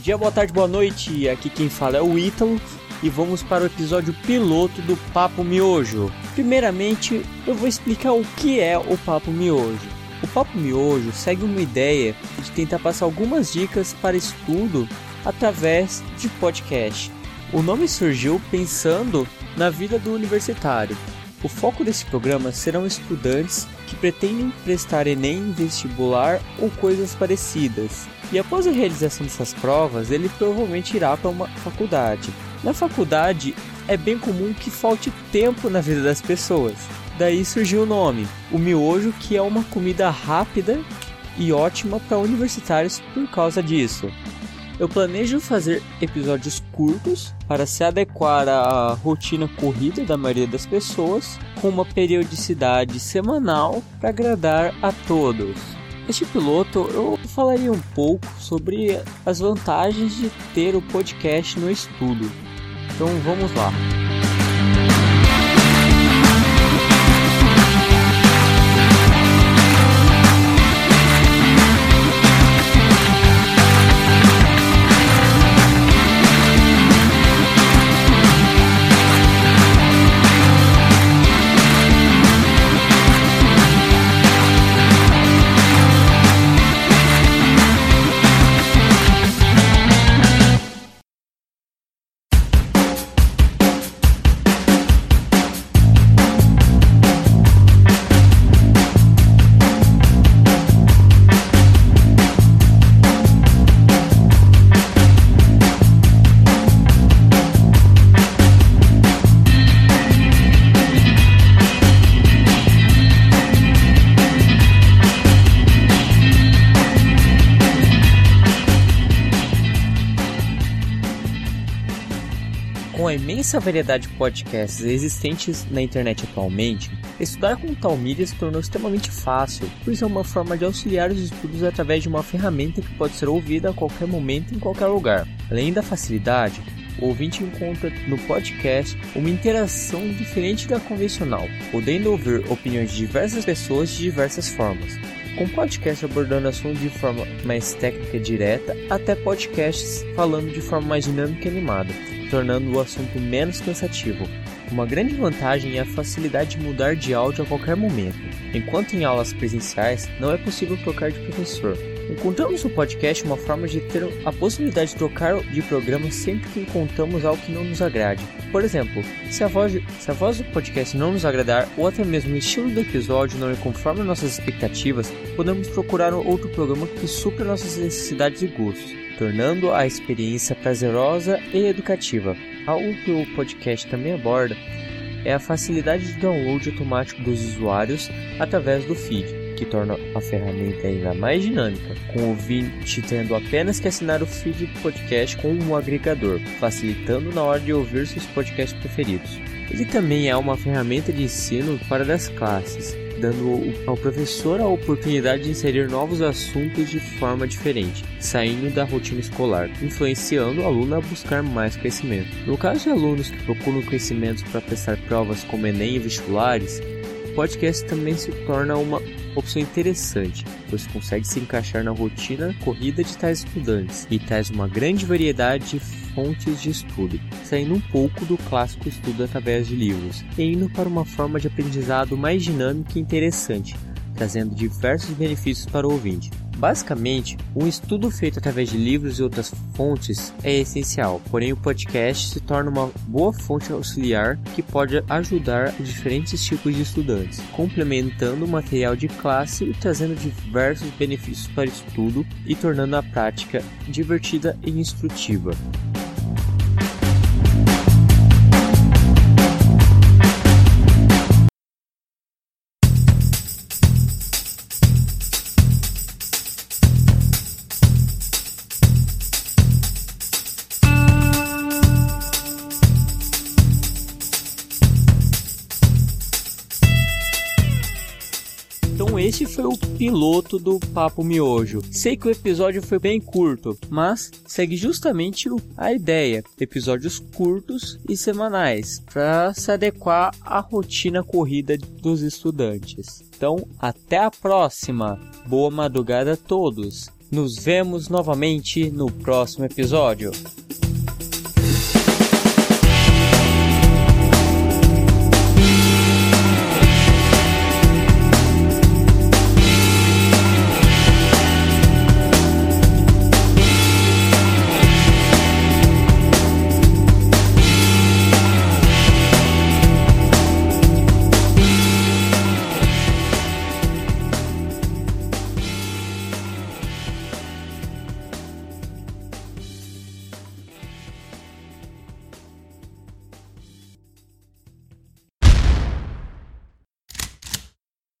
dia, boa tarde, boa noite. Aqui quem fala é o Ítalo e vamos para o episódio piloto do Papo Miojo. Primeiramente, eu vou explicar o que é o Papo Miojo. O Papo Miojo segue uma ideia de tentar passar algumas dicas para estudo através de podcast. O nome surgiu pensando na vida do universitário. O foco desse programa serão estudantes que pretendem prestar Enem, vestibular ou coisas parecidas. E após a realização dessas provas, ele provavelmente irá para uma faculdade. Na faculdade, é bem comum que falte tempo na vida das pessoas. Daí surgiu o nome, o miojo, que é uma comida rápida e ótima para universitários por causa disso. Eu planejo fazer episódios curtos para se adequar à rotina corrida da maioria das pessoas, com uma periodicidade semanal para agradar a todos. Neste piloto eu falaria um pouco sobre as vantagens de ter o podcast no estudo. Então vamos lá. A imensa variedade de podcasts existentes na internet atualmente, estudar com tal se tornou extremamente fácil, pois é uma forma de auxiliar os estudos através de uma ferramenta que pode ser ouvida a qualquer momento em qualquer lugar. Além da facilidade, o ouvinte encontra no podcast uma interação diferente da convencional, podendo ouvir opiniões de diversas pessoas de diversas formas. Com podcast abordando assuntos de forma mais técnica e direta, até podcasts falando de forma mais dinâmica e animada, tornando o assunto menos cansativo. Uma grande vantagem é a facilidade de mudar de áudio a qualquer momento. Enquanto em aulas presenciais, não é possível trocar de professor. Encontramos no podcast uma forma de ter a possibilidade de trocar de programa sempre que encontramos algo que não nos agrade. Por exemplo, se a, voz, se a voz do podcast não nos agradar ou até mesmo o estilo do episódio não é conforme nossas expectativas, podemos procurar outro programa que supra nossas necessidades e gostos, tornando a experiência prazerosa e educativa. Algo que o podcast também aborda é a facilidade de download automático dos usuários através do feed que torna a ferramenta ainda mais dinâmica, com o ouvinte tendo apenas que assinar o feed do podcast com um agregador, facilitando na hora de ouvir seus podcasts preferidos. Ele também é uma ferramenta de ensino para das classes, dando ao professor a oportunidade de inserir novos assuntos de forma diferente, saindo da rotina escolar, influenciando o aluno a buscar mais conhecimento. No caso de alunos que procuram conhecimentos para prestar provas como Enem e vestibulares, o podcast também se torna uma opção interessante, pois consegue se encaixar na rotina corrida de tais estudantes e traz uma grande variedade de fontes de estudo, saindo um pouco do clássico estudo através de livros e indo para uma forma de aprendizado mais dinâmica e interessante, trazendo diversos benefícios para o ouvinte. Basicamente, um estudo feito através de livros e outras fontes é essencial, porém o podcast se torna uma boa fonte auxiliar que pode ajudar diferentes tipos de estudantes, complementando o material de classe e trazendo diversos benefícios para o estudo e tornando a prática divertida e instrutiva. Esse foi o piloto do Papo Miojo. Sei que o episódio foi bem curto, mas segue justamente a ideia: episódios curtos e semanais para se adequar à rotina corrida dos estudantes. Então, até a próxima. Boa madrugada a todos. Nos vemos novamente no próximo episódio.